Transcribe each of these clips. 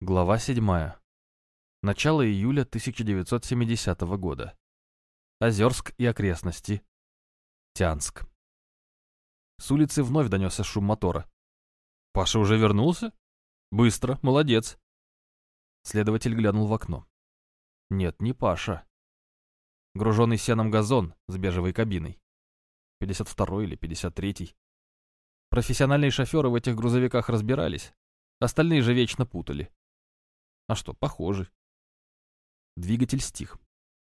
Глава 7. Начало июля 1970 года. Озерск и окрестности. Тянск. С улицы вновь донесся шум мотора. «Паша уже вернулся? Быстро, молодец!» Следователь глянул в окно. «Нет, не Паша. Груженный сеном газон с бежевой кабиной. 52 или 53-й. Профессиональные шоферы в этих грузовиках разбирались, остальные же вечно путали. А что, похожи. Двигатель стих.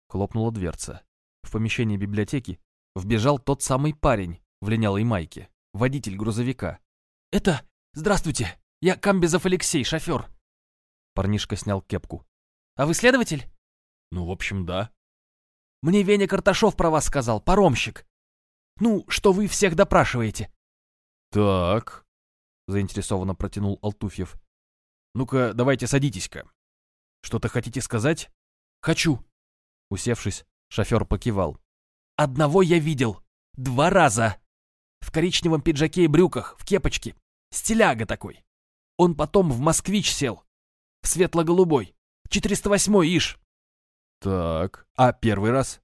Хлопнула дверца. В помещении библиотеки вбежал тот самый парень в линялой майке, водитель грузовика. «Это... Здравствуйте! Я Камбезов Алексей, шофер!» Парнишка снял кепку. «А вы следователь?» «Ну, в общем, да». «Мне Веня Карташов про вас сказал, паромщик. Ну, что вы всех допрашиваете». «Так...» — заинтересованно протянул Алтуфьев. «Ну-ка, давайте садитесь-ка. Что-то хотите сказать?» «Хочу». Усевшись, шофер покивал. «Одного я видел. Два раза. В коричневом пиджаке и брюках, в кепочке. Стиляга такой. Он потом в «Москвич» сел. В светло-голубой. 408-й иш». «Так, а первый раз?»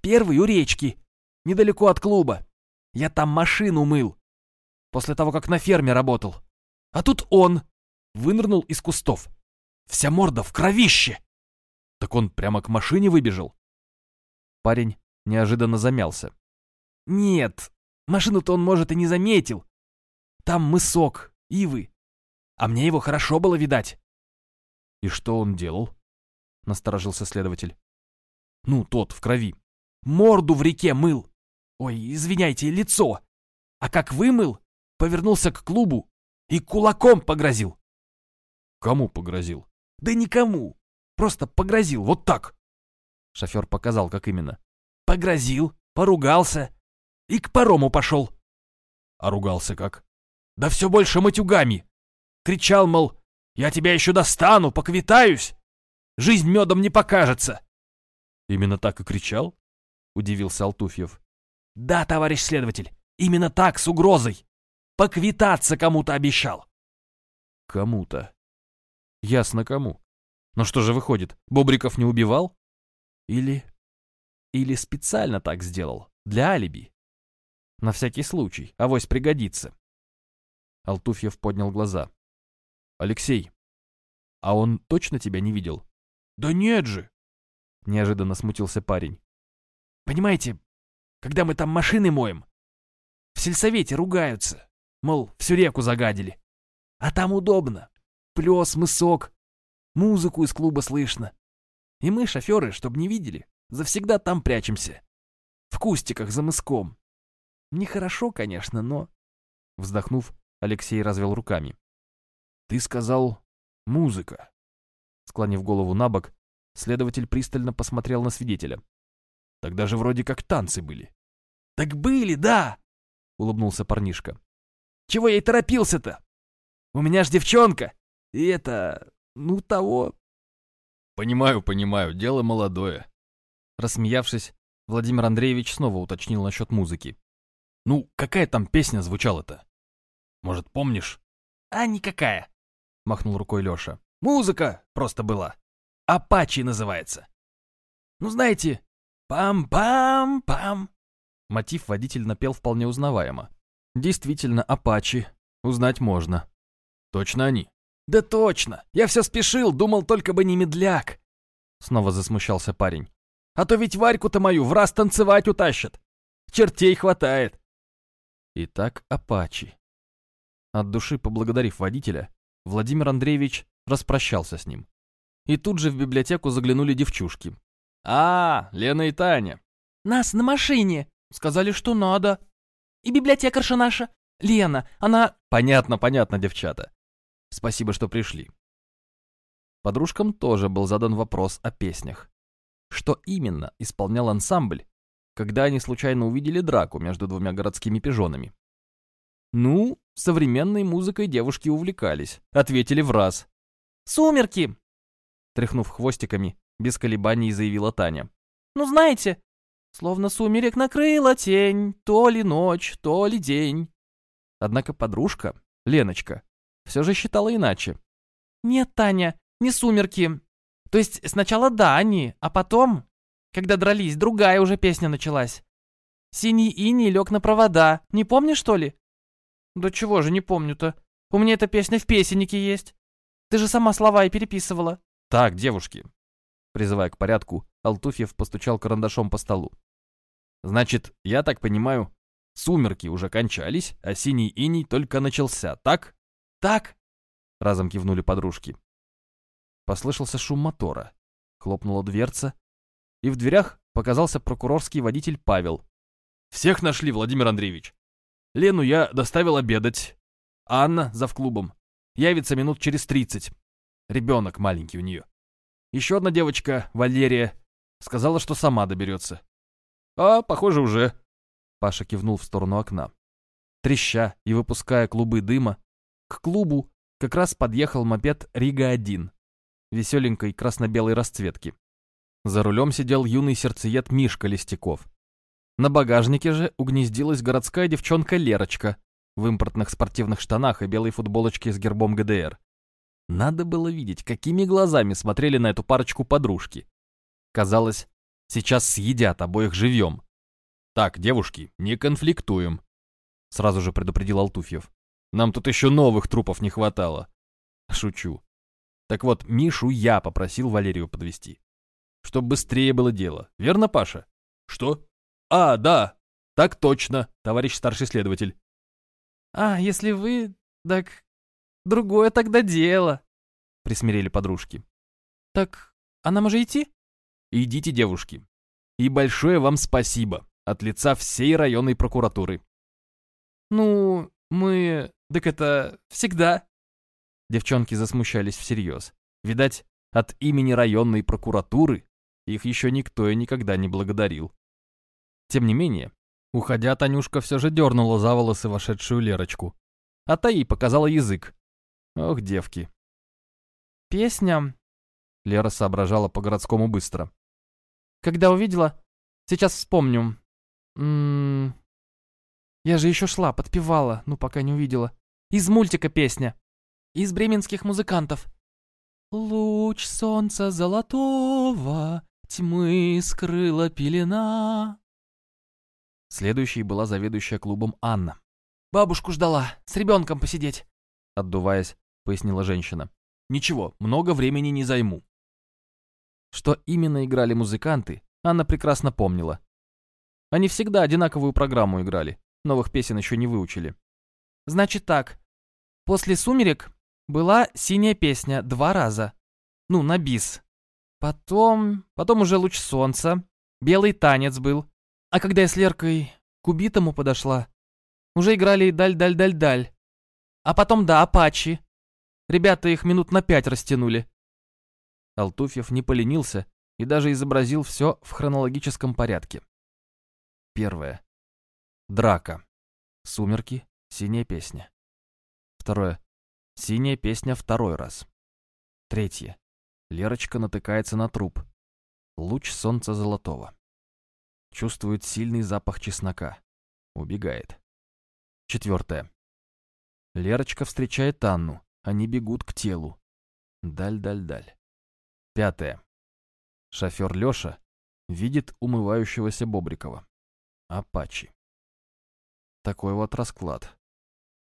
«Первый у речки. Недалеко от клуба. Я там машину мыл. После того, как на ферме работал. А тут он вынырнул из кустов. Вся морда в кровище. Так он прямо к машине выбежал? Парень неожиданно замялся. Нет, машину-то он, может, и не заметил. Там мысок, ивы. А мне его хорошо было видать. И что он делал? Насторожился следователь. Ну, тот, в крови. Морду в реке мыл. Ой, извиняйте, лицо. А как вымыл, повернулся к клубу и кулаком погрозил. Кому погрозил? Да никому. Просто погрозил, вот так. Шофер показал, как именно. Погрозил, поругался и к парому пошел. А ругался как? Да все больше матюгами. Кричал, мол, я тебя еще достану, поквитаюсь. Жизнь медом не покажется. Именно так и кричал? Удивился Алтуфьев. Да, товарищ следователь, именно так, с угрозой. Поквитаться кому-то обещал. Кому-то. Ясно кому. Но что же выходит, Бобриков не убивал? Или... Или специально так сделал, для алиби? На всякий случай, авось пригодится. Алтуфьев поднял глаза. «Алексей, а он точно тебя не видел?» «Да нет же!» Неожиданно смутился парень. «Понимаете, когда мы там машины моем, в сельсовете ругаются, мол, всю реку загадили. А там удобно. Плес, мысок, музыку из клуба слышно. И мы, шоферы, чтобы не видели, завсегда там прячемся. В кустиках за мыском. Нехорошо, конечно, но...» Вздохнув, Алексей развел руками. «Ты сказал «музыка». Склонив голову на бок, следователь пристально посмотрел на свидетеля. «Тогда же вроде как танцы были». «Так были, да!» — улыбнулся парнишка. «Чего я и торопился-то? У меня ж девчонка, и это... ну того...» «Понимаю, понимаю, дело молодое». Рассмеявшись, Владимир Андреевич снова уточнил насчет музыки. «Ну, какая там песня звучала-то? Может, помнишь?» «А никакая», — махнул рукой Леша. «Музыка просто была. Апачи называется. Ну, знаете, пам-пам-пам». Мотив водитель напел вполне узнаваемо. Действительно, Апачи. Узнать можно. Точно они? Да точно. Я все спешил, думал только бы не медляк. Снова засмущался парень. А то ведь Варьку-то мою в раз танцевать утащат. Чертей хватает. Итак, Апачи. От души поблагодарив водителя, Владимир Андреевич распрощался с ним. И тут же в библиотеку заглянули девчушки. «А, Лена и Таня!» «Нас на машине!» «Сказали, что надо!» «И библиотекарша наша, Лена, она...» «Понятно, понятно, девчата. Спасибо, что пришли». Подружкам тоже был задан вопрос о песнях. Что именно исполнял ансамбль, когда они случайно увидели драку между двумя городскими пижонами? Ну, современной музыкой девушки увлекались, ответили в раз. «Сумерки!» Тряхнув хвостиками, без колебаний заявила Таня. «Ну, знаете, словно сумерек накрыла тень, то ли ночь, то ли день». Однако подружка, Леночка, все же считала иначе. Нет, Таня, не сумерки. То есть сначала да, они, а потом, когда дрались, другая уже песня началась. Синий иней лег на провода. Не помнишь, что ли? Да чего же не помню-то. У меня эта песня в песеннике есть. Ты же сама слова и переписывала. Так, девушки. Призывая к порядку, Алтуфьев постучал карандашом по столу. Значит, я так понимаю, сумерки уже кончались, а синий иней только начался, так? Так? Разом кивнули подружки. Послышался шум мотора. Хлопнула дверца, и в дверях показался прокурорский водитель Павел. «Всех нашли, Владимир Андреевич. Лену я доставил обедать. Анна, зав клубом, явится минут через тридцать. Ребенок маленький у нее. Еще одна девочка, Валерия, сказала, что сама доберется. А, похоже, уже. Паша кивнул в сторону окна. Треща и выпуская клубы дыма, к клубу как раз подъехал мопед Рига-1 веселенькой красно-белой расцветки. За рулем сидел юный сердцеед Мишка Листяков. На багажнике же угнездилась городская девчонка Лерочка в импортных спортивных штанах и белой футболочке с гербом ГДР. Надо было видеть, какими глазами смотрели на эту парочку подружки. Казалось, сейчас съедят обоих живьем. «Так, девушки, не конфликтуем», — сразу же предупредил Алтуфьев. «Нам тут еще новых трупов не хватало». Шучу. Так вот, Мишу я попросил Валерию подвести, Чтоб быстрее было дело. Верно, Паша? Что? А, да. Так точно, товарищ старший следователь. А, если вы... Так... Другое тогда дело. Присмирели подружки. Так, а нам уже идти? Идите, девушки. И большое вам спасибо от лица всей районной прокуратуры. Ну, мы... Так это... Всегда. Девчонки засмущались всерьез. Видать, от имени районной прокуратуры их еще никто и никогда не благодарил. Тем не менее, уходя, Танюшка все же дернула за волосы вошедшую Лерочку. А та ей показала язык. Ох, девки. «Песня...» Лера соображала по-городскому быстро. «Когда увидела... Сейчас вспомню. М -м -м... Я же еще шла, подпевала, ну пока не увидела. Из мультика песня из бременских музыкантов. Луч солнца золотого тьмы скрыла пелена. Следующей была заведующая клубом Анна. «Бабушку ждала, с ребенком посидеть», — отдуваясь, пояснила женщина. «Ничего, много времени не займу». Что именно играли музыканты, Анна прекрасно помнила. Они всегда одинаковую программу играли, новых песен еще не выучили. «Значит так, после «Сумерек» Была синяя песня два раза. Ну, на бис. Потом... Потом уже луч солнца. Белый танец был. А когда я с Леркой к убитому подошла, уже играли «Даль-даль-даль-даль». А потом, да, «Апачи». Ребята их минут на пять растянули. Алтуфьев не поленился и даже изобразил все в хронологическом порядке. Первое. Драка. Сумерки. Синяя песня. Второе. Синяя песня второй раз. Третье. Лерочка натыкается на труп. Луч солнца золотого. Чувствует сильный запах чеснока. Убегает. Четвертое. Лерочка встречает Анну. Они бегут к телу. Даль-даль-даль. Пятое. Шофер Леша видит умывающегося Бобрикова. Апачи. Такой вот расклад.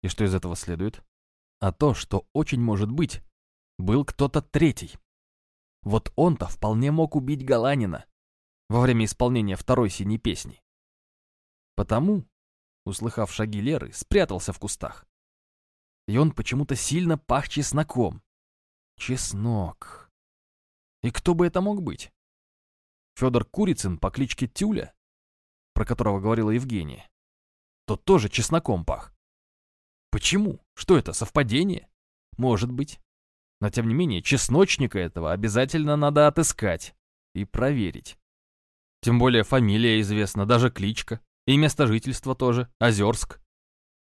И что из этого следует? а то, что очень может быть, был кто-то третий. Вот он-то вполне мог убить Галанина во время исполнения второй синей песни. Потому, услыхав шаги Леры, спрятался в кустах. И он почему-то сильно пах чесноком. Чеснок. И кто бы это мог быть? Федор Курицын по кличке Тюля, про которого говорила Евгения, тот тоже чесноком пах. Почему? Что это, совпадение? Может быть. Но тем не менее, чесночника этого обязательно надо отыскать и проверить. Тем более фамилия известна, даже кличка. И место жительства тоже, Озерск.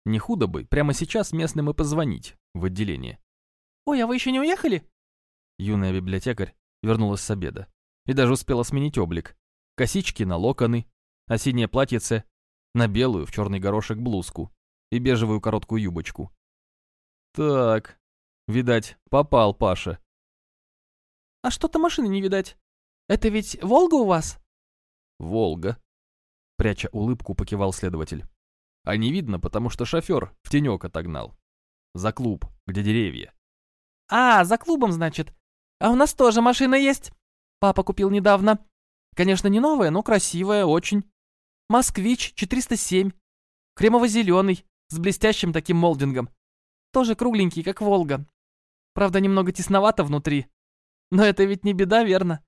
Не худо бы прямо сейчас местным и позвонить в отделение. «Ой, а вы еще не уехали?» Юная библиотекарь вернулась с обеда и даже успела сменить облик. Косички на локоны, синее платьице на белую в черный горошек блузку и бежевую короткую юбочку. Так, Видать, попал Паша. А что-то машины не видать. Это ведь Волга у вас? Волга. Пряча улыбку, покивал следователь. А не видно, потому что шофер в тенек отогнал. За клуб, где деревья. А, за клубом, значит. А у нас тоже машина есть. Папа купил недавно. Конечно, не новая, но красивая, очень. Москвич 407. Кремово-зеленый, с блестящим таким молдингом. Тоже кругленький, как Волга. Правда, немного тесновато внутри. Но это ведь не беда, верно?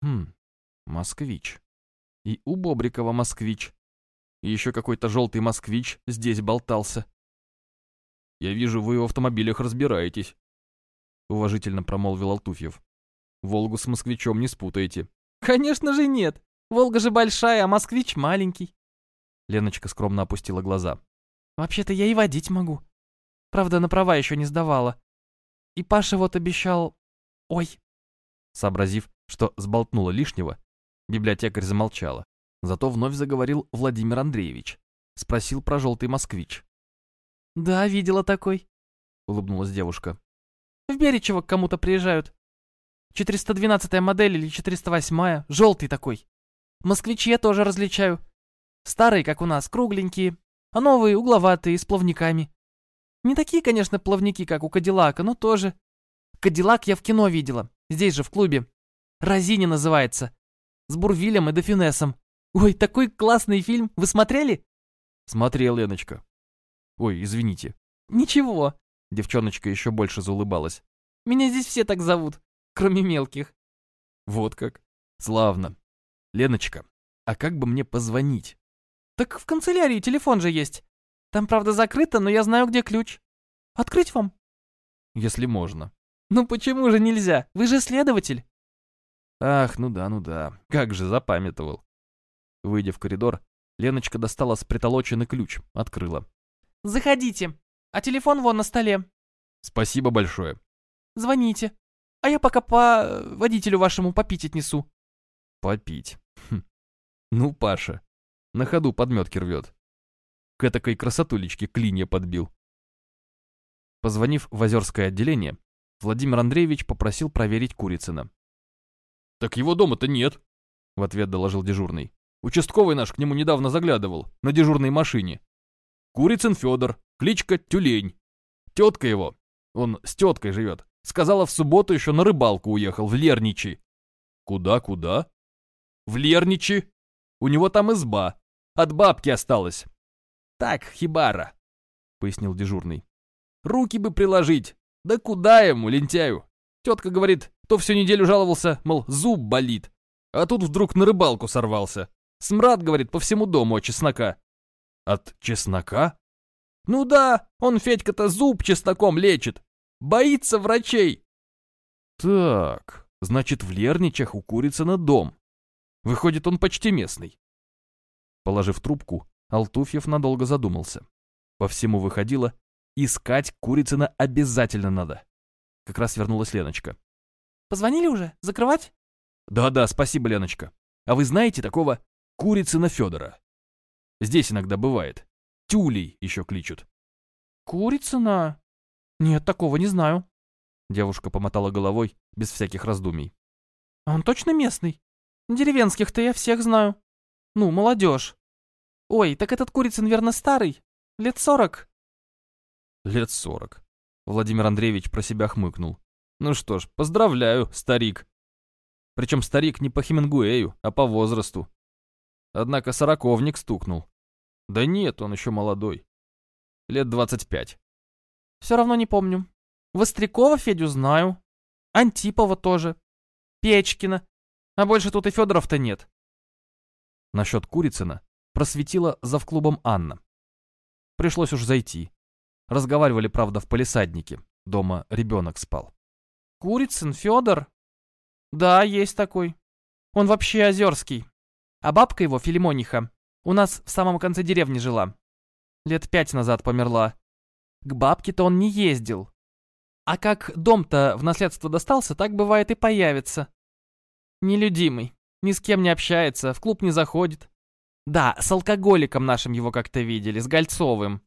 Хм, москвич. И у Бобрикова москвич. И еще какой-то желтый москвич здесь болтался. Я вижу, вы в автомобилях разбираетесь. Уважительно промолвил Алтуфьев. Волгу с москвичом не спутаете. Конечно же нет. Волга же большая, а москвич маленький. Леночка скромно опустила глаза. Вообще-то я и водить могу. Правда, на права еще не сдавала. И Паша вот обещал... Ой. Сообразив, что сболтнула лишнего, библиотекарь замолчала. Зато вновь заговорил Владимир Андреевич. Спросил про желтый москвич. «Да, видела такой», — улыбнулась девушка. «В Беречево к кому-то приезжают. 412-я модель или 408-я, желтый такой. Москвичи я тоже различаю. Старые, как у нас, кругленькие, а новые угловатые, с плавниками. Не такие, конечно, плавники, как у Кадиллака, но тоже. Кадиллак я в кино видела, здесь же, в клубе. Розини называется. С Бурвилем и Дофинесом. Ой, такой классный фильм. Вы смотрели? Смотрел, Леночка. Ой, извините. Ничего. Девчоночка еще больше заулыбалась. Меня здесь все так зовут, кроме мелких. Вот как. Славно. Леночка, а как бы мне позвонить? Так в канцелярии телефон же есть. Там, правда, закрыто, но я знаю, где ключ. Открыть вам? Если можно. Ну почему же нельзя? Вы же следователь. Ах, ну да, ну да. Как же запамятовал. Выйдя в коридор, Леночка достала с притолоченный ключ, открыла. Заходите. А телефон вон на столе. Спасибо большое. Звоните. А я пока по водителю вашему попить отнесу. Попить. Хм. Ну, Паша, на ходу подметки рвет. К этакой красотулечке клинья подбил. Позвонив в Озерское отделение, Владимир Андреевич попросил проверить Курицына. «Так его дома-то нет», — в ответ доложил дежурный. «Участковый наш к нему недавно заглядывал, на дежурной машине. Курицын Федор, кличка Тюлень. Тетка его, он с теткой живет, сказала, в субботу еще на рыбалку уехал, в Лерничи». «Куда-куда?» «В Лерничи. У него там изба. От бабки осталось. Так, хибара, пояснил дежурный. Руки бы приложить. Да куда ему, лентяю? Тетка говорит, то всю неделю жаловался, мол, зуб болит. А тут вдруг на рыбалку сорвался. Смрад, говорит, по всему дому от чеснока. От чеснока? Ну да, он Федька-то зуб чесноком лечит. Боится врачей. Так, значит, в Лерничах у курицы на дом. Выходит, он почти местный. Положив трубку, Алтуфьев надолго задумался. По всему выходило, искать Курицына обязательно надо. Как раз вернулась Леночка. «Позвонили уже? Закрывать?» «Да-да, спасибо, Леночка. А вы знаете такого Курицына Федора? Здесь иногда бывает. Тюлей еще кличут». «Курицына? Нет, такого не знаю». Девушка помотала головой, без всяких раздумий. «А он точно местный? Деревенских-то я всех знаю. Ну, молодежь. Ой, так этот Курицын, верно, старый? Лет сорок?» «Лет сорок». Владимир Андреевич про себя хмыкнул. «Ну что ж, поздравляю, старик». Причем старик не по Хемингуэю, а по возрасту. Однако сороковник стукнул. Да нет, он еще молодой. Лет двадцать пять. Все равно не помню. Вострякова Федю знаю. Антипова тоже. Печкина. А больше тут и Федоров-то нет. Насчет Курицына просветила завклубом Анна. Пришлось уж зайти. Разговаривали, правда, в полисаднике. Дома ребенок спал. Курицын Федор? Да, есть такой. Он вообще озерский. А бабка его, Филимониха, у нас в самом конце деревни жила. Лет пять назад померла. К бабке-то он не ездил. А как дом-то в наследство достался, так бывает и появится. Нелюдимый. Ни с кем не общается, в клуб не заходит. Да, с алкоголиком нашим его как-то видели, с Гольцовым.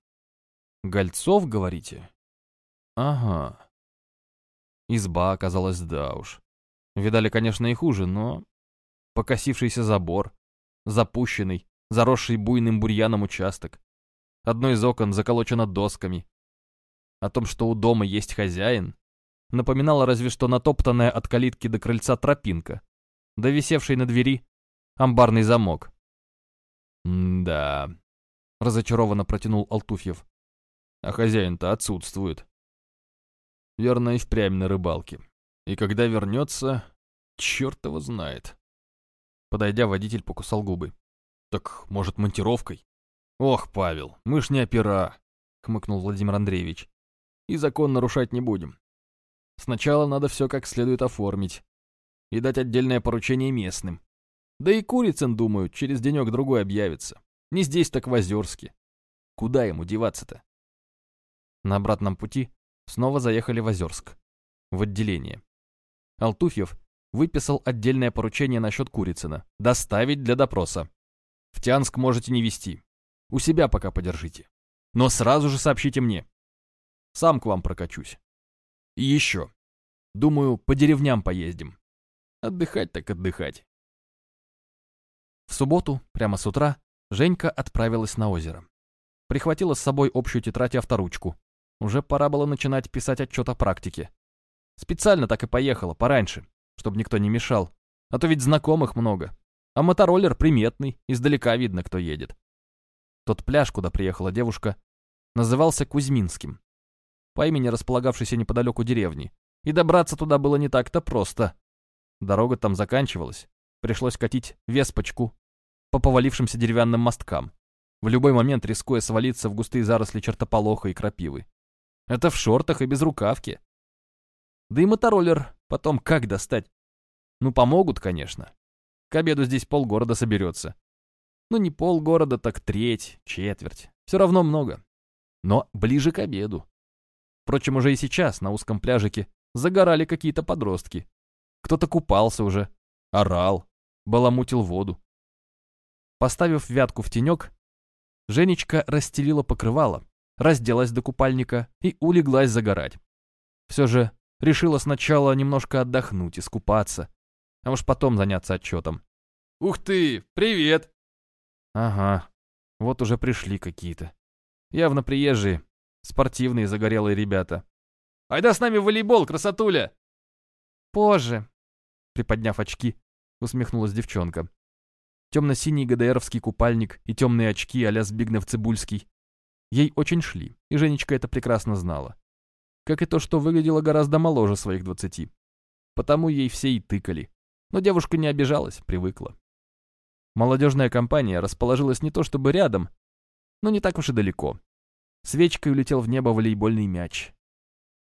Гольцов, говорите? Ага. Изба оказалась да уж. Видали, конечно, и хуже, но... Покосившийся забор, запущенный, заросший буйным бурьяном участок. Одно из окон заколочено досками. О том, что у дома есть хозяин, напоминало разве что натоптанная от калитки до крыльца тропинка, да висевший на двери амбарный замок. «Да», — разочарованно протянул Алтуфьев. «А хозяин-то отсутствует. Верно, и впрямь на рыбалке. И когда вернется, черт его знает». Подойдя, водитель покусал губы. «Так, может, монтировкой?» «Ох, Павел, мы ж не опера», — хмыкнул Владимир Андреевич. «И закон нарушать не будем. Сначала надо все как следует оформить и дать отдельное поручение местным. Да и Курицын, думаю, через денек-другой объявится. Не здесь, так в Озерске. Куда ему деваться-то? На обратном пути снова заехали в Озерск. В отделение. Алтуфьев выписал отдельное поручение насчет Курицына. Доставить для допроса. В Тянск можете не вести. У себя пока подержите. Но сразу же сообщите мне. Сам к вам прокачусь. И еще. Думаю, по деревням поездим. Отдыхать так отдыхать. В субботу, прямо с утра, Женька отправилась на озеро. Прихватила с собой общую тетрадь и авторучку. Уже пора было начинать писать отчет о практике. Специально так и поехала, пораньше, чтобы никто не мешал. А то ведь знакомых много. А мотороллер приметный, издалека видно, кто едет. Тот пляж, куда приехала девушка, назывался Кузьминским по имени располагавшейся неподалеку деревни, и добраться туда было не так-то просто. Дорога там заканчивалась, пришлось катить веспочку по повалившимся деревянным мосткам, в любой момент рискуя свалиться в густые заросли чертополоха и крапивы. Это в шортах и без рукавки. Да и мотороллер потом как достать? Ну, помогут, конечно. К обеду здесь полгорода соберется. Ну, не полгорода, так треть, четверть. Все равно много. Но ближе к обеду. Впрочем, уже и сейчас на узком пляжике загорали какие-то подростки. Кто-то купался уже, орал, баламутил воду. Поставив вятку в тенек, Женечка расстелила покрывало, разделась до купальника и улеглась загорать. Все же решила сначала немножко отдохнуть, искупаться, а уж потом заняться отчетом. «Ух ты, привет!» «Ага, вот уже пришли какие-то. Явно приезжие, Спортивные загорелые ребята. «Айда с нами в волейбол, красотуля!» «Позже», — приподняв очки, усмехнулась девчонка. Темно-синий ГДРовский купальник и темные очки а-ля Збигнев-Цибульский. Ей очень шли, и Женечка это прекрасно знала. Как и то, что выглядела гораздо моложе своих двадцати. Потому ей все и тыкали. Но девушка не обижалась, привыкла. Молодежная компания расположилась не то чтобы рядом, но не так уж и далеко, Свечкой улетел в небо волейбольный мяч.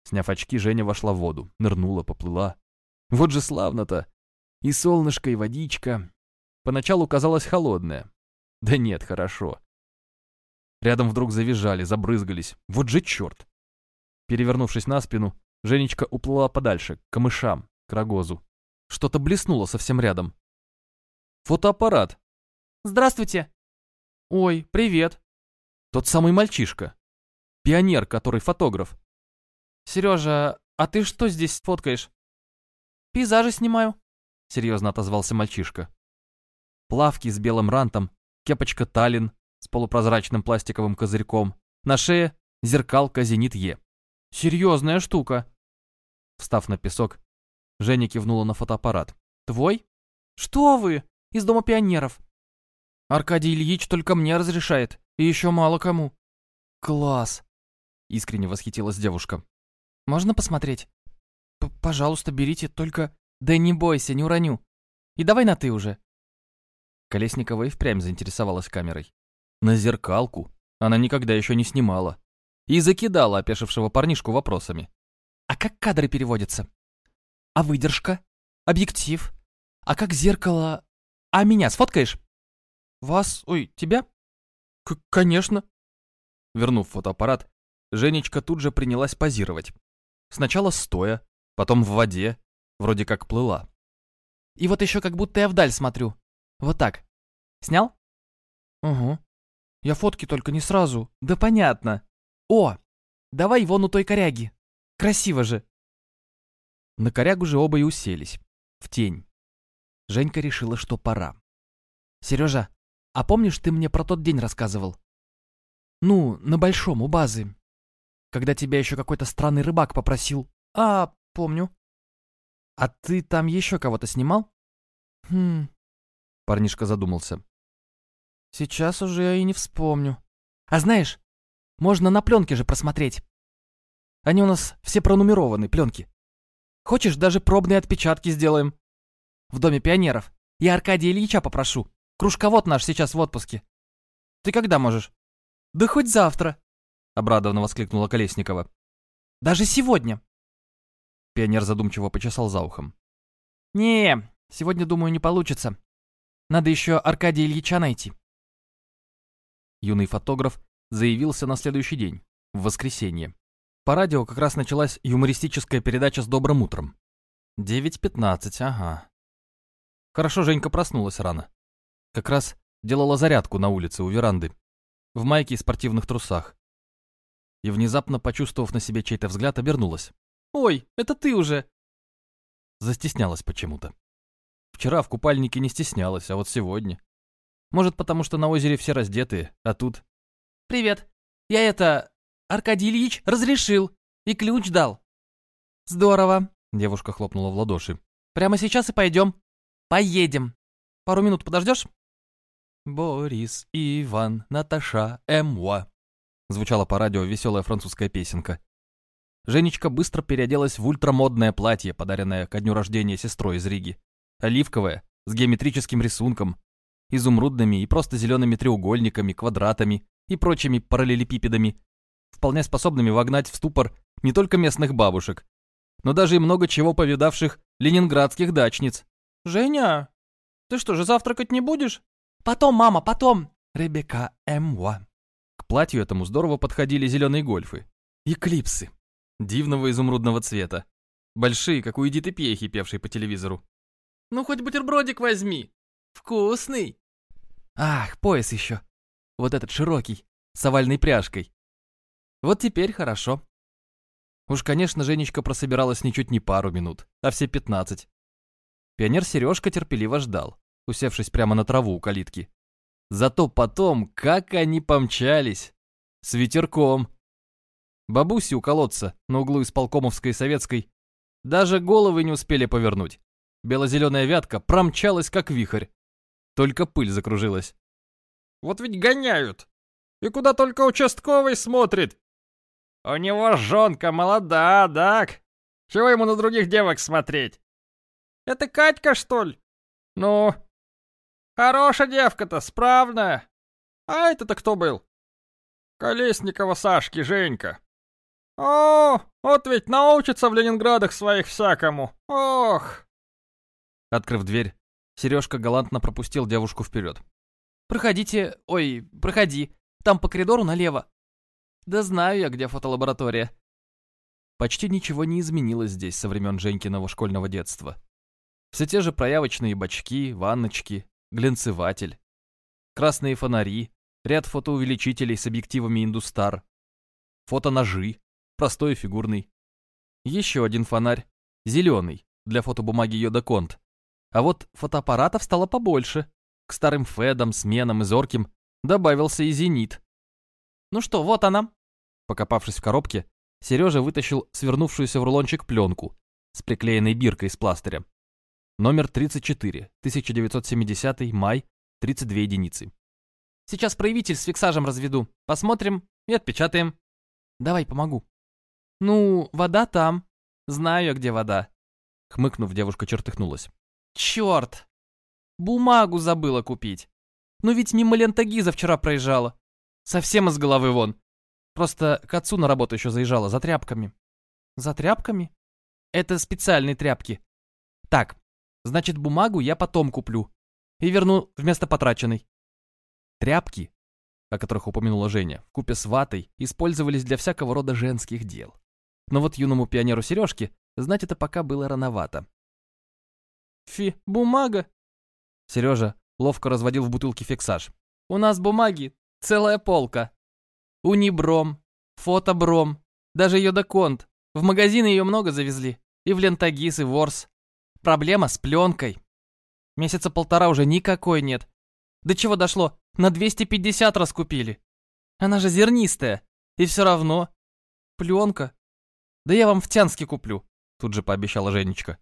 Сняв очки, Женя вошла в воду, нырнула, поплыла. Вот же славно-то! И солнышко, и водичка. Поначалу казалось холодная. Да нет, хорошо. Рядом вдруг завизжали, забрызгались. Вот же черт! Перевернувшись на спину, Женечка уплыла подальше, к камышам, к рогозу. Что-то блеснуло совсем рядом. Фотоаппарат. «Здравствуйте!» «Ой, привет!» Тот самый мальчишка. Пионер, который фотограф. Сережа, а ты что здесь фоткаешь? Пейзажи снимаю. Серьезно отозвался мальчишка. Плавки с белым рантом, кепочка Таллин с полупрозрачным пластиковым козырьком, на шее зеркалка Зенит Е. Серьезная штука. Встав на песок, Женя кивнула на фотоаппарат. Твой? Что вы? Из дома пионеров. Аркадий Ильич только мне разрешает, и еще мало кому. Класс. Искренне восхитилась девушка. «Можно посмотреть?» «Пожалуйста, берите, только...» «Да не бойся, не уроню. И давай на «ты» уже». Колесникова и впрямь заинтересовалась камерой. На зеркалку она никогда еще не снимала. И закидала опешившего парнишку вопросами. «А как кадры переводятся? А выдержка? Объектив? А как зеркало? А меня сфоткаешь?» «Вас? Ой, тебя?» К «Конечно». Вернув фотоаппарат, Женечка тут же принялась позировать. Сначала стоя, потом в воде, вроде как плыла. И вот еще как будто я вдаль смотрю. Вот так. Снял? Угу. Я фотки только не сразу. Да понятно. О, давай вон у той коряги. Красиво же. На корягу же оба и уселись. В тень. Женька решила, что пора. «Сережа, а помнишь, ты мне про тот день рассказывал? Ну, на Большом, у базы. Когда тебя еще какой-то странный рыбак попросил. А, помню. А ты там еще кого-то снимал? Хм. Парнишка задумался. Сейчас уже я и не вспомню. А знаешь, можно на пленке же просмотреть. Они у нас все пронумерованы, пленки. Хочешь, даже пробные отпечатки сделаем. В Доме пионеров. Я Аркадия Ильича попрошу. Кружковод наш сейчас в отпуске. Ты когда можешь? Да хоть завтра, обрадованно воскликнула Колесникова. Даже сегодня. Пионер задумчиво почесал за ухом. Не, сегодня, думаю, не получится. Надо еще Аркадия Ильича найти. Юный фотограф заявился на следующий день, в воскресенье. По радио как раз началась юмористическая передача с добрым утром. 9.15, ага. Хорошо Женька проснулась рано. Как раз делала зарядку на улице у веранды. В майке и спортивных трусах. И внезапно, почувствовав на себе чей-то взгляд, обернулась. «Ой, это ты уже!» Застеснялась почему-то. Вчера в купальнике не стеснялась, а вот сегодня. Может, потому что на озере все раздетые, а тут... «Привет. Я это... Аркадий Ильич разрешил и ключ дал». «Здорово», — девушка хлопнула в ладоши. «Прямо сейчас и пойдем. Поедем. Пару минут подождешь?» «Борис, Иван, Наташа, Эмуа», — звучала по радио веселая французская песенка. Женечка быстро переоделась в ультрамодное платье, подаренное ко дню рождения сестрой из Риги. Оливковое, с геометрическим рисунком, изумрудными и просто зелеными треугольниками, квадратами и прочими параллелепипедами, вполне способными вогнать в ступор не только местных бабушек, но даже и много чего повидавших ленинградских дачниц. «Женя, ты что же завтракать не будешь?» «Потом, мама, потом!» Ребекка Эмва. К платью этому здорово подходили зеленые гольфы. Эклипсы. Дивного изумрудного цвета. Большие, как у Эдиты Пьехи, певшей по телевизору. «Ну, хоть бутербродик возьми. Вкусный!» «Ах, пояс еще. Вот этот широкий, с овальной пряжкой. Вот теперь хорошо». Уж, конечно, Женечка прособиралась ничуть не пару минут, а все пятнадцать. Пионер Сережка терпеливо ждал, усевшись прямо на траву у калитки. Зато потом, как они помчались! С ветерком! Бабуси у колодца, на углу исполкомовской и советской, даже головы не успели повернуть. Бело-зеленая вятка промчалась, как вихрь. Только пыль закружилась. «Вот ведь гоняют! И куда только участковый смотрит! У него жонка молода, так? Чего ему на других девок смотреть? Это Катька, что ли? Ну, хорошая девка-то, справная. А это-то кто был? Колесникова Сашки, Женька. О, вот ведь научится в Ленинградах своих всякому. Ох!» Открыв дверь, Сережка галантно пропустил девушку вперед. «Проходите, ой, проходи, там по коридору налево». «Да знаю я, где фотолаборатория». Почти ничего не изменилось здесь со времен Женькиного школьного детства. Все те же проявочные бачки, ванночки, глянцеватель, красные фонари, ряд фотоувеличителей с объективами индустар, фотоножи, простой и фигурный. Еще один фонарь, зеленый, для фотобумаги Йода Конт. А вот фотоаппаратов стало побольше. К старым Федам, Сменам и Зорким добавился и Зенит. «Ну что, вот она!» Покопавшись в коробке, Сережа вытащил свернувшуюся в рулончик пленку с приклеенной биркой из пластыря. Номер 34, 1970 май, 32 единицы. «Сейчас проявитель с фиксажем разведу. Посмотрим и отпечатаем. Давай, помогу». «Ну, вода там. Знаю я, где вода». Хмыкнув, девушка чертыхнулась. «Черт! Бумагу забыла купить. Ну ведь мимо лентагиза вчера проезжала. Совсем из головы вон. Просто к отцу на работу еще заезжала за тряпками». «За тряпками?» «Это специальные тряпки. Так, значит, бумагу я потом куплю. И верну вместо потраченной». Тряпки, о которых упомянула Женя, купе с ватой использовались для всякого рода женских дел. Но вот юному пионеру Сережке знать это пока было рановато. «Фи, бумага!» Сережа ловко разводил в бутылке фиксаж. «У нас бумаги целая полка. Унибром, фотобром, даже йодоконт. В магазины ее много завезли. И в Лентагис, и в Орс. Проблема с пленкой. Месяца полтора уже никакой нет. До чего дошло? На 250 раскупили. Она же зернистая. И все равно. Пленка. Да я вам в Тянске куплю, тут же пообещала Женечка.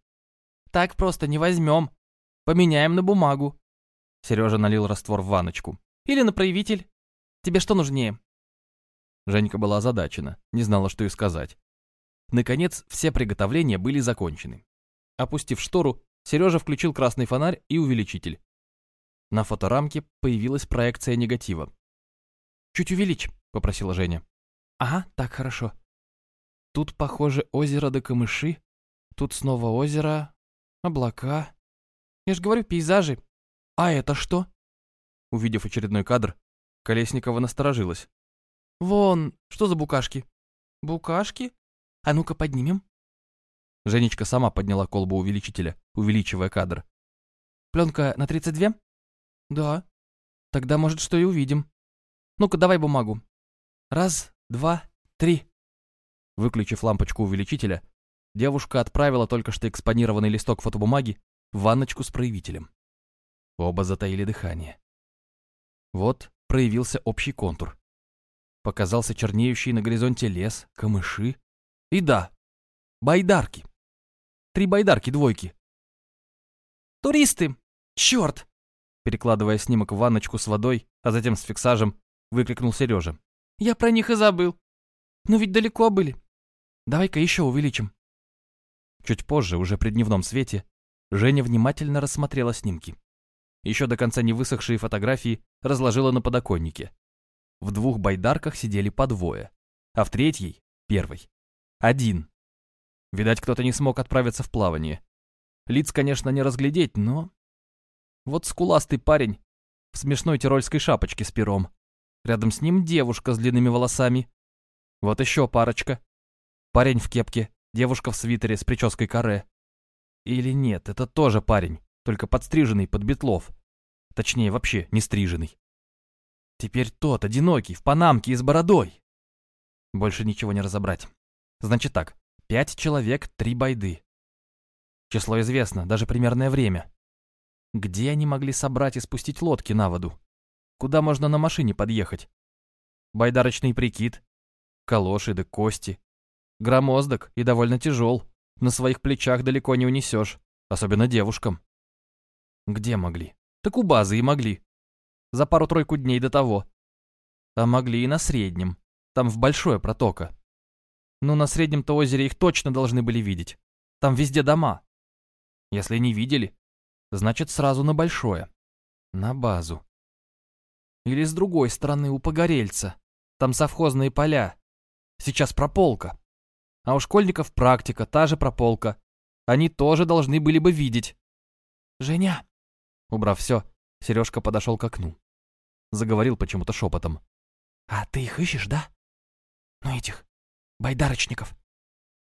Так просто не возьмем. Поменяем на бумагу. Сережа налил раствор в ванночку. Или на проявитель. Тебе что нужнее? Женька была озадачена, не знала, что и сказать. Наконец, все приготовления были закончены. Опустив штору, Сережа включил красный фонарь и увеличитель. На фоторамке появилась проекция негатива. «Чуть увеличь», — попросила Женя. «Ага, так хорошо. Тут, похоже, озеро до камыши. Тут снова озеро, облака. Я ж говорю, пейзажи. А это что?» Увидев очередной кадр, Колесникова насторожилась. «Вон, что за букашки?» «Букашки? А ну-ка поднимем». Женечка сама подняла колбу увеличителя, увеличивая кадр. «Пленка на 32?» «Да». «Тогда, может, что и увидим. Ну-ка, давай бумагу. Раз, два, три». Выключив лампочку увеличителя, девушка отправила только что экспонированный листок фотобумаги в ванночку с проявителем. Оба затаили дыхание. Вот проявился общий контур. Показался чернеющий на горизонте лес, камыши. И да, байдарки. Три байдарки двойки. «Туристы! Черт!» Перекладывая снимок в ванночку с водой, а затем с фиксажем, выкрикнул Сережа. «Я про них и забыл. Но ведь далеко были. Давай-ка еще увеличим». Чуть позже, уже при дневном свете, Женя внимательно рассмотрела снимки. Еще до конца не высохшие фотографии разложила на подоконнике. В двух байдарках сидели по двое, а в третьей, первой, один. Видать, кто-то не смог отправиться в плавание. Лиц, конечно, не разглядеть, но... Вот скуластый парень в смешной тирольской шапочке с пером. Рядом с ним девушка с длинными волосами. Вот еще парочка. Парень в кепке, девушка в свитере с прической каре. Или нет, это тоже парень, только подстриженный под Бетлов. Точнее, вообще не стриженный. Теперь тот, одинокий, в панамке и с бородой. Больше ничего не разобрать. Значит так, пять человек, три байды. Число известно, даже примерное время. Где они могли собрать и спустить лодки на воду? Куда можно на машине подъехать? Байдарочный прикид, калоши да кости. Громоздок и довольно тяжел. На своих плечах далеко не унесешь, особенно девушкам. Где могли? Так у базы и могли. За пару-тройку дней до того. А могли и на среднем. Там в большое протока. Ну, на среднем-то озере их точно должны были видеть. Там везде дома. Если не видели, значит сразу на большое. На базу. Или с другой стороны у Погорельца. Там совхозные поля. Сейчас прополка. А у школьников практика, та же прополка. Они тоже должны были бы видеть. «Женя!» Убрав все, Сережка подошел к окну. Заговорил почему-то шепотом. «А ты их ищешь, да? Ну, этих, байдарочников.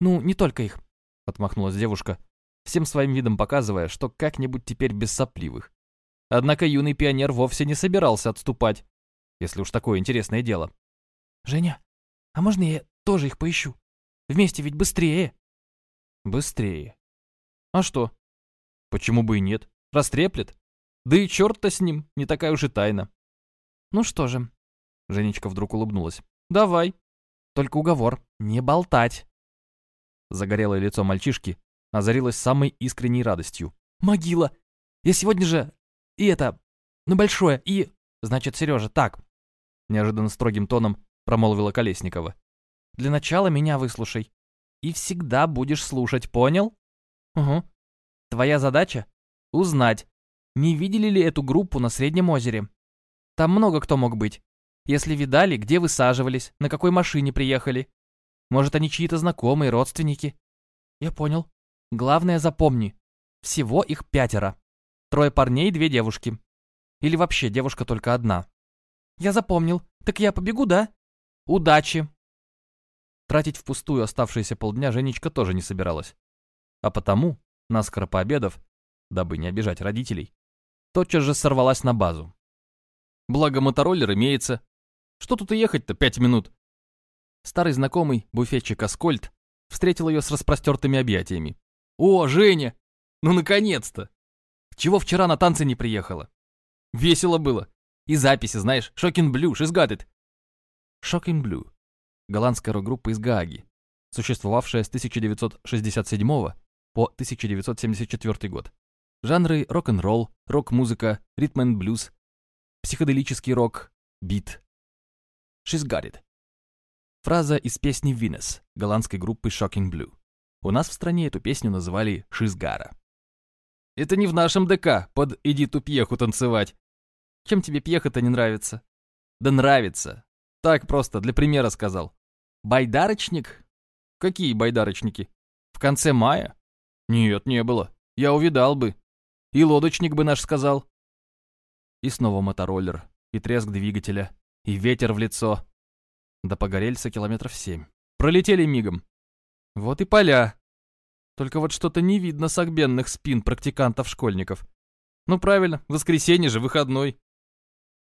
Ну, не только их», — отмахнулась девушка, всем своим видом показывая, что как-нибудь теперь без сопливых. Однако юный пионер вовсе не собирался отступать, если уж такое интересное дело. «Женя, а можно я тоже их поищу?» Вместе ведь быстрее. Быстрее. А что? Почему бы и нет? Растреплет. Да и черт-то с ним, не такая уж и тайна. Ну что же. Женечка вдруг улыбнулась. Давай. Только уговор, не болтать. Загорелое лицо мальчишки озарилось самой искренней радостью. Могила! Я сегодня же... И это... На большое, и... Значит, Сережа, так. Неожиданно строгим тоном промолвила Колесникова. Для начала меня выслушай. И всегда будешь слушать, понял? Угу. Твоя задача — узнать, не видели ли эту группу на Среднем озере. Там много кто мог быть. Если видали, где высаживались, на какой машине приехали. Может, они чьи-то знакомые, родственники. Я понял. Главное запомни. Всего их пятеро. Трое парней и две девушки. Или вообще девушка только одна. Я запомнил. Так я побегу, да? Удачи. Тратить впустую оставшиеся полдня Женечка тоже не собиралась. А потому, наскоро пообедав, дабы не обижать родителей, тотчас же сорвалась на базу. Благо мотороллер имеется. Что тут и ехать-то пять минут? Старый знакомый, буфетчик Аскольд, встретил ее с распростертыми объятиями. О, Женя! Ну, наконец-то! Чего вчера на танцы не приехала? Весело было. И записи, знаешь, Shocking Blue, She's Got It. Shocking Blue. Голландская рок-группа из Гааги, существовавшая с 1967 по 1974 год. Жанры рок-н-ролл, рок-музыка, ритм-н-блюз, психоделический рок, бит. She's got it. Фраза из песни Venus голландской группы Shocking Blue. У нас в стране эту песню называли Шизгара. Это не в нашем ДК под «Иди ту пьеху танцевать». Чем тебе пьеха-то не нравится? Да нравится. Так просто, для примера сказал. Байдарочник? Какие байдарочники? В конце мая? Нет, не было. Я увидал бы. И лодочник бы наш сказал. И снова мотороллер, и треск двигателя, и ветер в лицо. До Погорельца километров семь. Пролетели мигом. Вот и поля. Только вот что-то не видно согбенных спин практикантов-школьников. Ну правильно, воскресенье же, выходной.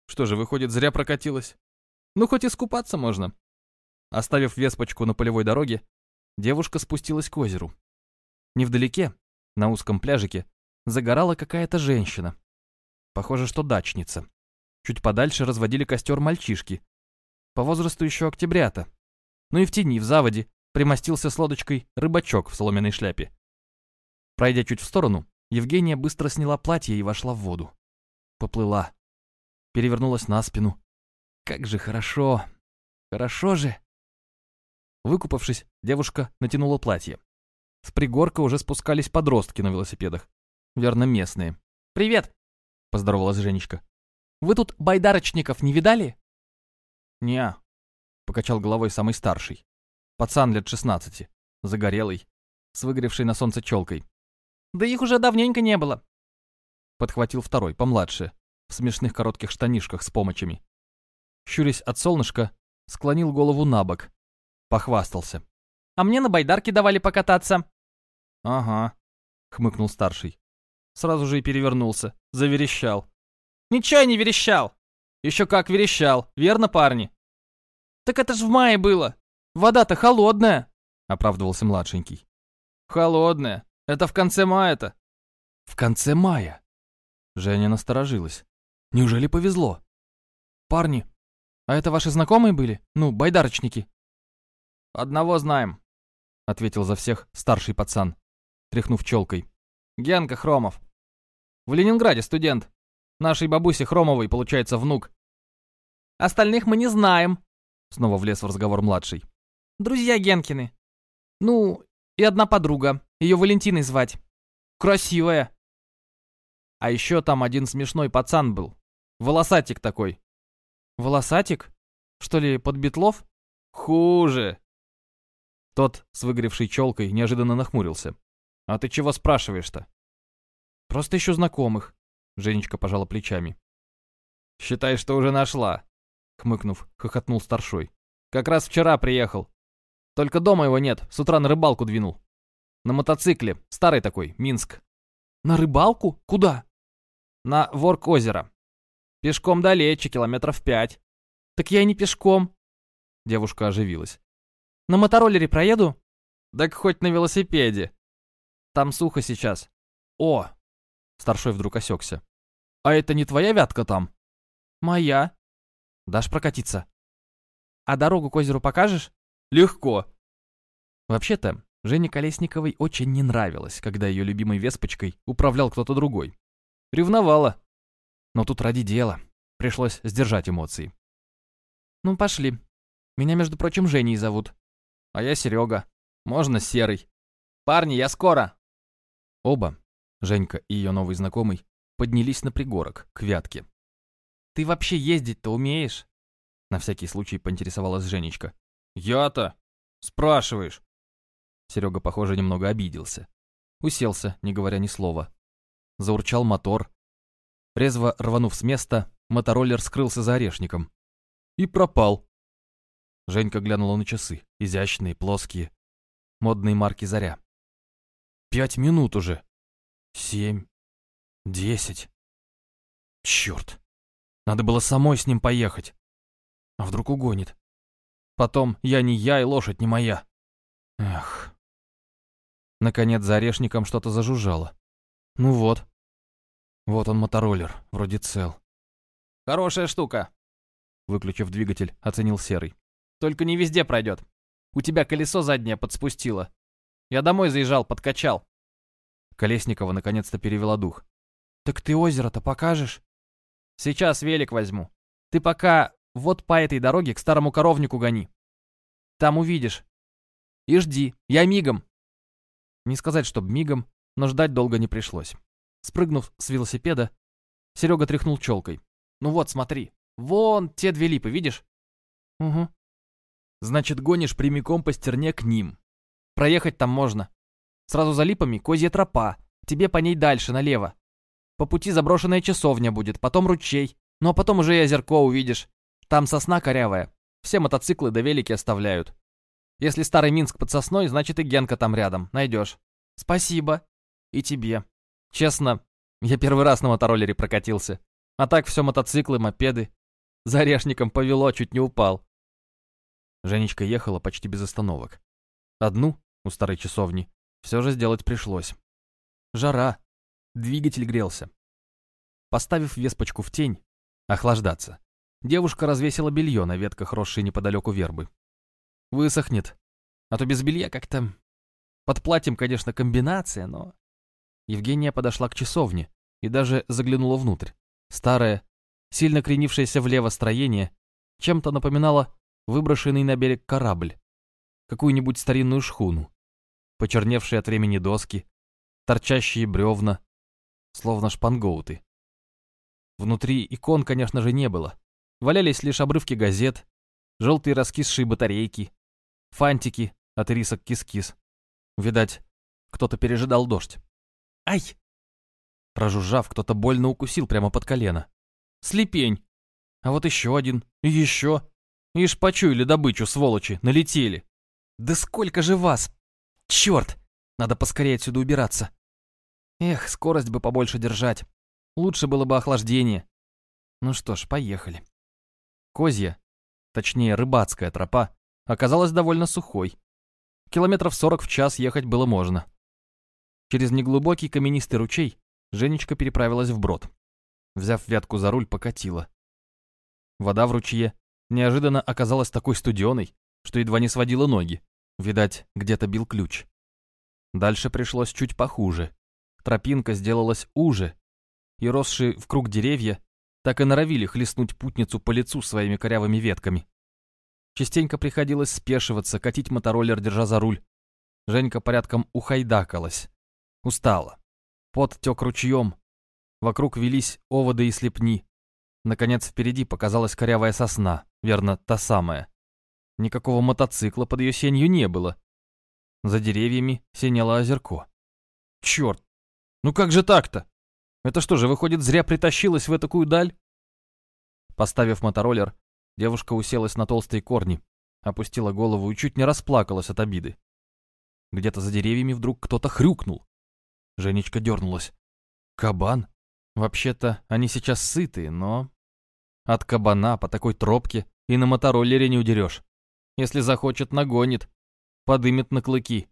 Что же, выходит, зря прокатилась? Ну, хоть искупаться можно. Оставив веспочку на полевой дороге, девушка спустилась к озеру. Невдалеке, на узком пляжике, загорала какая-то женщина. Похоже, что дачница. Чуть подальше разводили костер мальчишки. По возрасту еще октябрята. Ну и в тени, в заводе, примостился с лодочкой рыбачок в соломенной шляпе. Пройдя чуть в сторону, Евгения быстро сняла платье и вошла в воду. Поплыла. Перевернулась на спину. Как же хорошо. Хорошо же. Выкупавшись, девушка натянула платье. С пригорка уже спускались подростки на велосипедах. Верно, местные. «Привет!» — поздоровалась Женечка. «Вы тут байдарочников не видали?» «Не-а», покачал головой самый старший. Пацан лет шестнадцати, загорелый, с выгоревшей на солнце челкой. «Да их уже давненько не было!» Подхватил второй, помладше, в смешных коротких штанишках с помочами. Щурясь от солнышка, склонил голову на бок. Похвастался. «А мне на байдарке давали покататься!» «Ага», — хмыкнул старший. Сразу же и перевернулся, заверещал. «Ничего не верещал!» «Еще как верещал, верно, парни?» «Так это ж в мае было!» Вода-то холодная, оправдывался младшенький. Холодная. Это в конце мая-то. В конце мая. Женя насторожилась. Неужели повезло? Парни, а это ваши знакомые были? Ну, байдарочники. Одного знаем, ответил за всех старший пацан, тряхнув челкой. Генка Хромов. В Ленинграде студент. Нашей бабусе Хромовой, получается, внук. Остальных мы не знаем, снова влез в разговор младший. Друзья Генкины. Ну, и одна подруга. Ее Валентиной звать. Красивая. А еще там один смешной пацан был. Волосатик такой. Волосатик? Что ли, под Бетлов? Хуже. Тот с выгоревшей челкой неожиданно нахмурился. А ты чего спрашиваешь-то? Просто ищу знакомых. Женечка пожала плечами. Считай, что уже нашла. Хмыкнув, хохотнул старшой. Как раз вчера приехал. Только дома его нет, с утра на рыбалку двинул. На мотоцикле, старый такой, Минск. На рыбалку? Куда? На Ворк озеро. Пешком далече, километров пять. Так я и не пешком. Девушка оживилась. На мотороллере проеду? Так хоть на велосипеде. Там сухо сейчас. О! Старшой вдруг осекся. А это не твоя вятка там? Моя. Дашь прокатиться? А дорогу к озеру покажешь? Легко. Вообще-то, Жене Колесниковой очень не нравилось, когда ее любимой веспочкой управлял кто-то другой. Ревновала. Но тут ради дела. Пришлось сдержать эмоции. «Ну, пошли. Меня, между прочим, Женей зовут. А я Серега. Можно Серый. Парни, я скоро!» Оба, Женька и ее новый знакомый, поднялись на пригорок, к вятке. «Ты вообще ездить-то умеешь?» На всякий случай поинтересовалась Женечка. «Я-то? Спрашиваешь?» Серега, похоже, немного обиделся. Уселся, не говоря ни слова. Заурчал мотор. Резво рванув с места, мотороллер скрылся за орешником. И пропал. Женька глянула на часы. Изящные, плоские. Модные марки «Заря». Пять минут уже. Семь. Десять. Черт. Надо было самой с ним поехать. А вдруг угонит? Потом я не я и лошадь не моя. Эх. Наконец за орешником что-то зажужжало. Ну вот. Вот он, мотороллер, вроде цел. Хорошая штука, Выключив двигатель, оценил Серый. только не везде пройдет. У тебя колесо заднее подспустило. Я домой заезжал, подкачал. Колесникова наконец-то перевела дух. Так ты озеро-то покажешь? Сейчас велик возьму. Ты пока вот по этой дороге к старому коровнику гони. Там увидишь. И жди, я мигом. Не сказать, чтоб мигом, но ждать долго не пришлось. Спрыгнув с велосипеда, Серега тряхнул челкой. Ну вот, смотри, вон те две липы, видишь? Угу. Значит, гонишь прямиком по стерне к ним. Проехать там можно. Сразу за липами козья тропа, тебе по ней дальше, налево. По пути заброшенная часовня будет, потом ручей, ну а потом уже и озерко увидишь. Там сосна корявая, все мотоциклы до велики оставляют. Если старый Минск под сосной, значит и Генка там рядом, найдешь. Спасибо. И тебе. Честно, я первый раз на мотороллере прокатился. А так все мотоциклы, мопеды. За орешником повело, чуть не упал. Женечка ехала почти без остановок. Одну, у старой часовни, все же сделать пришлось. Жара. Двигатель грелся. Поставив веспочку в тень, охлаждаться, девушка развесила белье на ветках, росшей неподалеку вербы. Высохнет. А то без белья как-то... Под платьем, конечно, комбинация, но... Евгения подошла к часовне и даже заглянула внутрь. Старое, сильно кренившееся влево строение чем-то напоминало выброшенный на берег корабль, какую-нибудь старинную шхуну, почерневшие от времени доски, торчащие бревна, словно шпангоуты. Внутри икон, конечно же, не было. Валялись лишь обрывки газет, желтые раскисшие батарейки, фантики от рисок кис-кис. Видать, кто-то пережидал дождь. Ай! Прожужжав, кто-то больно укусил прямо под колено. Слепень! А вот еще один, и еще. Ишь, почуяли добычу, сволочи, налетели. Да сколько же вас! Черт! Надо поскорее отсюда убираться. Эх, скорость бы побольше держать. Лучше было бы охлаждение. Ну что ж, поехали. Козья, точнее рыбацкая тропа, оказалась довольно сухой. Километров сорок в час ехать было можно. Через неглубокий каменистый ручей Женечка переправилась вброд. Взяв вятку за руль, покатила. Вода в ручье неожиданно оказалась такой студеной, что едва не сводила ноги. Видать, где-то бил ключ. Дальше пришлось чуть похуже. Тропинка сделалась уже, и росшие в круг деревья так и норовили хлестнуть путницу по лицу своими корявыми ветками. Частенько приходилось спешиваться, катить мотороллер, держа за руль. Женька порядком ухайдакалась. Устала. Пот тек ручьем. Вокруг велись оводы и слепни. Наконец впереди показалась корявая сосна, верно, та самая. Никакого мотоцикла под ее сенью не было. За деревьями синело озерко. Черт! Ну как же так-то? Это что же, выходит, зря притащилась в такую даль? Поставив мотороллер, девушка уселась на толстые корни, опустила голову и чуть не расплакалась от обиды. Где-то за деревьями вдруг кто-то хрюкнул. Женечка дернулась. Кабан? Вообще-то они сейчас сытые, но... От кабана по такой тропке и на мотороллере не удерешь. Если захочет, нагонит. Подымет на клыки.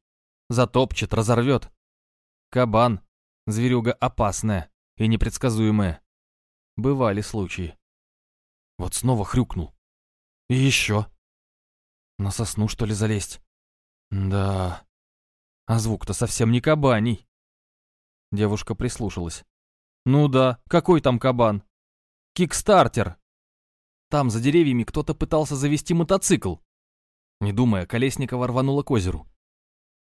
Затопчет, разорвет. Кабан. Зверюга опасная и непредсказуемое. Бывали случаи. Вот снова хрюкнул. И еще. На сосну, что ли, залезть? Да. А звук-то совсем не кабаний. Девушка прислушалась. Ну да, какой там кабан? Кикстартер. Там, за деревьями, кто-то пытался завести мотоцикл. Не думая, Колесникова рванула к озеру.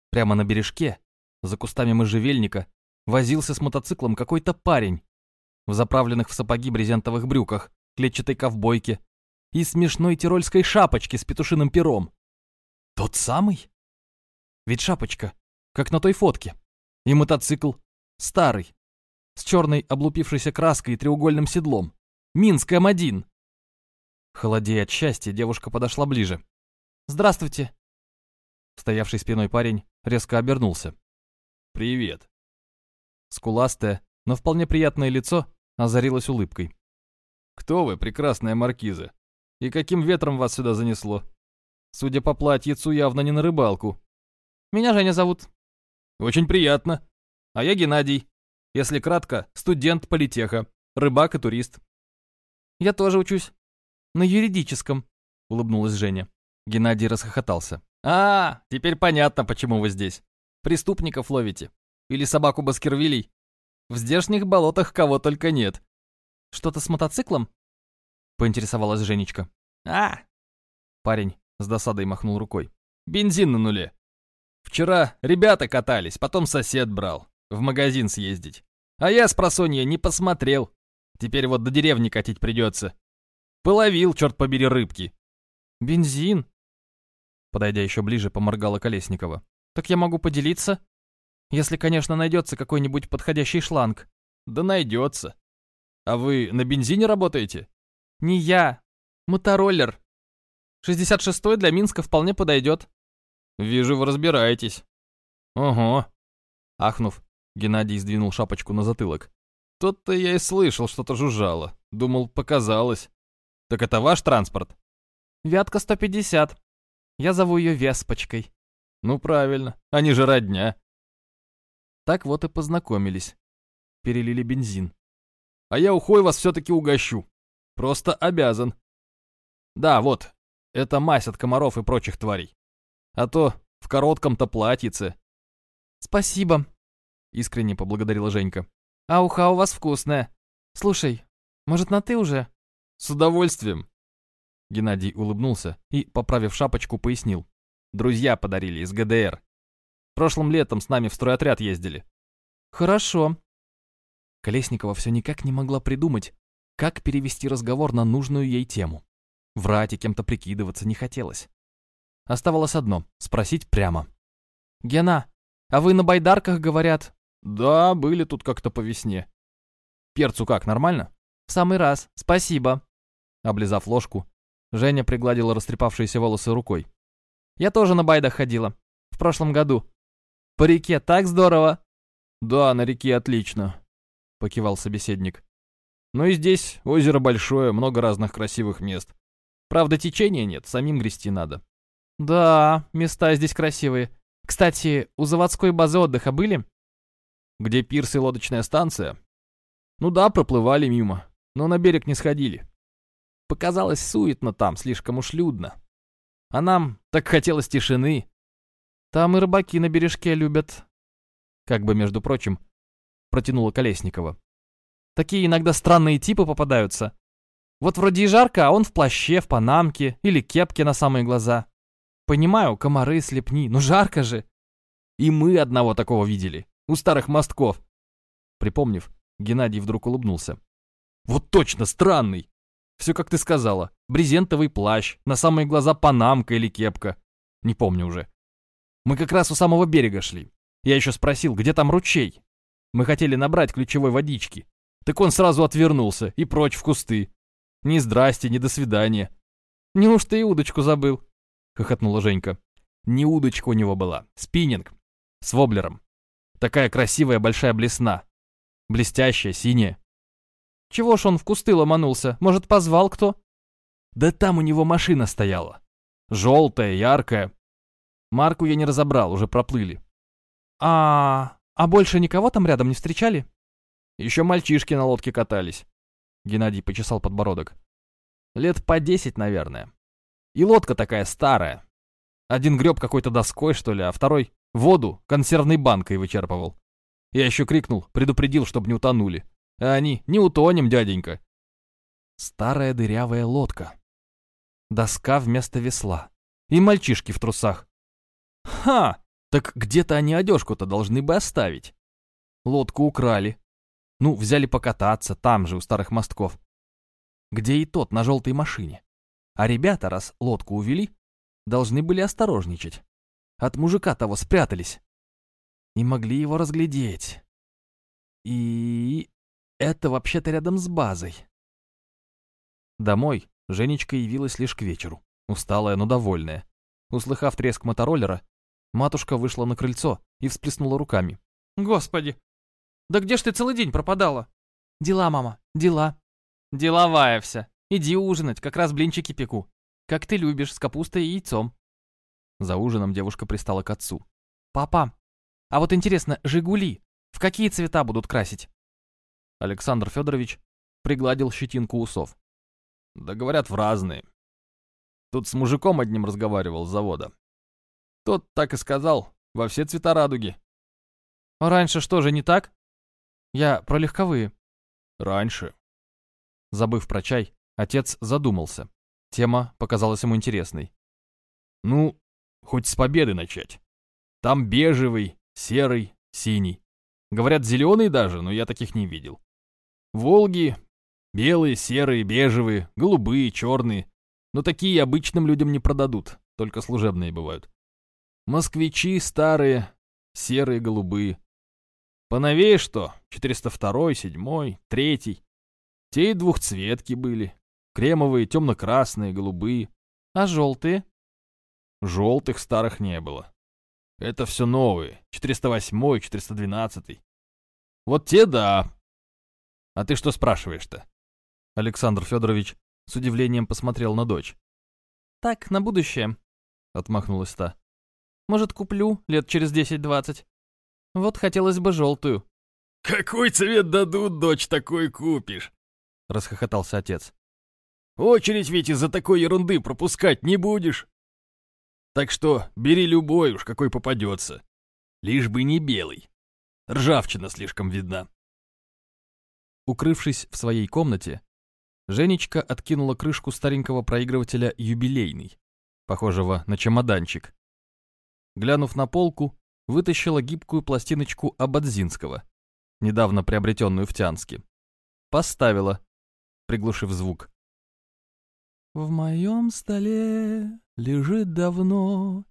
Прямо на бережке, за кустами можжевельника, возился с мотоциклом какой-то парень в заправленных в сапоги брезентовых брюках, клетчатой ковбойке и смешной тирольской шапочке с петушиным пером. Тот самый? Ведь шапочка, как на той фотке. И мотоцикл старый, с черной облупившейся краской и треугольным седлом. Минск М1. Холодея от счастья, девушка подошла ближе. «Здравствуйте!» Стоявший спиной парень резко обернулся. «Привет!» Скуластое, но вполне приятное лицо озарилось улыбкой. «Кто вы, прекрасная маркиза? И каким ветром вас сюда занесло? Судя по платьицу, явно не на рыбалку». «Меня Женя зовут». Очень приятно. А я Геннадий. Если кратко, студент политеха, рыбак и турист. Я тоже учусь. На юридическом. Улыбнулась Женя. Геннадий расхохотался. А, теперь понятно, почему вы здесь. Преступников ловите. Или собаку Баскервилей. В здешних болотах кого только нет. Что-то с мотоциклом? Поинтересовалась Женечка. А! Парень с досадой махнул рукой. Бензин на нуле. Вчера ребята катались, потом сосед брал. В магазин съездить. А я с просонья не посмотрел. Теперь вот до деревни катить придется. Половил, черт побери, рыбки. Бензин? Подойдя еще ближе, поморгала Колесникова. Так я могу поделиться? Если, конечно, найдется какой-нибудь подходящий шланг. Да найдется. А вы на бензине работаете? Не я. Мотороллер. 66-й для Минска вполне подойдет. Вижу, вы разбираетесь. Ого. Ахнув, Геннадий сдвинул шапочку на затылок. Тот-то я и слышал, что-то жужжало. Думал, показалось. Так это ваш транспорт? Вятка 150. Я зову ее Веспочкой. Ну правильно, они же родня. Так вот и познакомились. Перелили бензин. А я ухой вас все-таки угощу. Просто обязан. Да, вот, это мазь от комаров и прочих тварей. А то в коротком-то платьице. Спасибо, искренне поблагодарила Женька. А уха у вас вкусная. Слушай, может на ты уже? С удовольствием. Геннадий улыбнулся и, поправив шапочку, пояснил. Друзья подарили из ГДР. Прошлым летом с нами в стройотряд ездили. Хорошо. Колесникова все никак не могла придумать, как перевести разговор на нужную ей тему. Врать и кем-то прикидываться не хотелось. Оставалось одно — спросить прямо. «Гена, а вы на байдарках, говорят?» «Да, были тут как-то по весне». «Перцу как, нормально?» «В самый раз, спасибо». Облизав ложку, Женя пригладила растрепавшиеся волосы рукой. «Я тоже на байдах ходила. В прошлом году. По реке так здорово!» «Да, на реке отлично», — покивал собеседник. «Ну и здесь озеро большое, много разных красивых мест. Правда, течения нет, самим грести надо». «Да, места здесь красивые. Кстати, у заводской базы отдыха были?» «Где пирс и лодочная станция?» «Ну да, проплывали мимо, но на берег не сходили. Показалось суетно там, слишком уж людно. А нам так хотелось тишины. Там и рыбаки на бережке любят. Как бы, между прочим, протянула Колесникова. Такие иногда странные типы попадаются. Вот вроде и жарко, а он в плаще, в панамке или кепке на самые глаза. Понимаю, комары, слепни, но жарко же. И мы одного такого видели, у старых мостков. Припомнив, Геннадий вдруг улыбнулся. Вот точно, странный. Все как ты сказала. Брезентовый плащ, на самые глаза панамка или кепка. Не помню уже. Мы как раз у самого берега шли. Я еще спросил, где там ручей? Мы хотели набрать ключевой водички. Так он сразу отвернулся и прочь в кусты. Ни здрасте, ни до свидания. Неужто и удочку забыл? Хохотнула Женька. Не удочка у него была, спиннинг. С воблером. Такая красивая большая блесна. Блестящая, синяя. Чего ж он в кусты ломанулся? Может, позвал кто? Да там у него машина стояла. Желтая, яркая. Марку я не разобрал, уже проплыли. А, а больше никого там рядом не встречали? Еще мальчишки на лодке катались. Геннадий почесал подбородок. Лет по десять, наверное. И лодка такая старая. Один греб какой-то доской, что ли, а второй воду консервной банкой вычерпывал. Я еще крикнул, предупредил, чтобы не утонули. А они «Не утонем, дяденька!» Старая дырявая лодка. Доска вместо весла. И мальчишки в трусах. Ха! Так где-то они одежку-то должны бы оставить. Лодку украли. Ну, взяли покататься, там же, у старых мостков. Где и тот, на желтой машине. А ребята, раз лодку увели, должны были осторожничать. От мужика того спрятались. И могли его разглядеть. И это вообще-то рядом с базой. Домой Женечка явилась лишь к вечеру, усталая, но довольная. Услыхав треск мотороллера, матушка вышла на крыльцо и всплеснула руками. «Господи! Да где ж ты целый день пропадала?» «Дела, мама, дела». «Деловая вся. Иди ужинать, как раз блинчики пеку. Как ты любишь, с капустой и яйцом». За ужином девушка пристала к отцу. «Папа, А вот интересно, «Жигули» в какие цвета будут красить? Александр Федорович пригладил щетинку усов. Да говорят, в разные. Тут с мужиком одним разговаривал с завода. Тот так и сказал, во все цвета радуги. А раньше что же не так? Я про легковые. Раньше. Забыв про чай, отец задумался. Тема показалась ему интересной. Ну, хоть с победы начать. Там бежевый, серый, синий. Говорят, зеленый даже, но я таких не видел. Волги белые, серые, бежевые, голубые, черные. Но такие обычным людям не продадут, только служебные бывают. Москвичи старые, серые, голубые. Поновее что? 402, 7, 3. Те и двухцветки были. Кремовые, темно-красные, голубые. А желтые? Желтых старых не было. Это все новые. 408, 412. Вот те да. А ты что спрашиваешь-то? Александр Федорович с удивлением посмотрел на дочь. Так, на будущее. Отмахнулась та. Может, куплю лет через 10-20. Вот хотелось бы желтую. Какой цвет дадут, дочь, такой купишь? Расхохотался отец. Очередь ведь из-за такой ерунды пропускать не будешь. Так что бери любой уж, какой попадется. Лишь бы не белый. Ржавчина слишком видна. Укрывшись в своей комнате, Женечка откинула крышку старенького проигрывателя «Юбилейный», похожего на чемоданчик. Глянув на полку, вытащила гибкую пластиночку Абадзинского, недавно приобретенную в Тянске. Поставила, приглушив звук. В моем столе лежит давно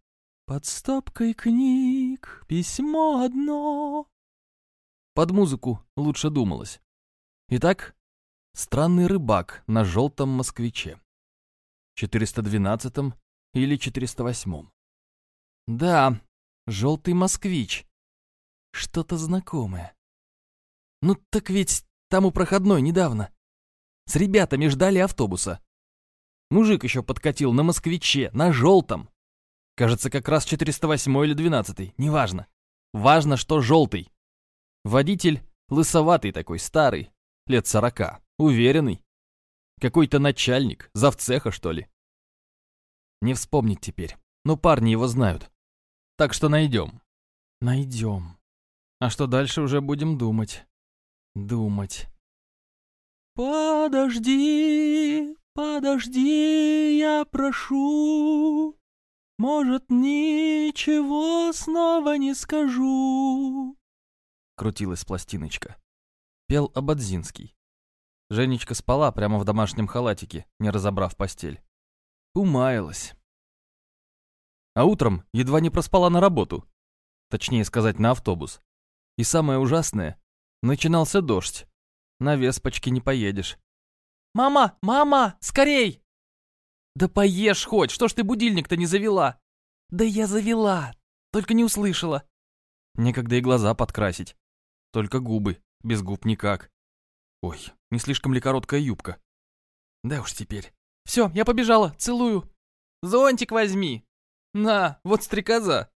под стопкой книг письмо одно. Под музыку лучше думалось. Итак, странный рыбак на желтом москвиче. 412 или 408. Да, желтый москвич. Что-то знакомое. Ну так ведь там у проходной недавно. С ребятами ждали автобуса. Мужик еще подкатил на москвиче, на желтом. Кажется, как раз 408 или 12, неважно. Важно, что желтый. Водитель лысоватый такой, старый, лет сорока, уверенный. Какой-то начальник, завцеха, что ли. Не вспомнить теперь, но парни его знают. Так что найдем. Найдем. А что дальше уже будем думать. Думать. Подожди, подожди, я прошу. Может, ничего снова не скажу. Крутилась пластиночка. Пел Абадзинский. Женечка спала прямо в домашнем халатике, не разобрав постель. Умаялась. А утром едва не проспала на работу. Точнее сказать, на автобус. И самое ужасное, начинался дождь. На веспочке не поедешь. «Мама! Мама! Скорей!» «Да поешь хоть! Что ж ты будильник-то не завела?» «Да я завела! Только не услышала!» Некогда и глаза подкрасить. Только губы. Без губ никак. Ой, не слишком ли короткая юбка? Да уж теперь. Все, я побежала, целую. Зонтик возьми. На, вот стрекоза.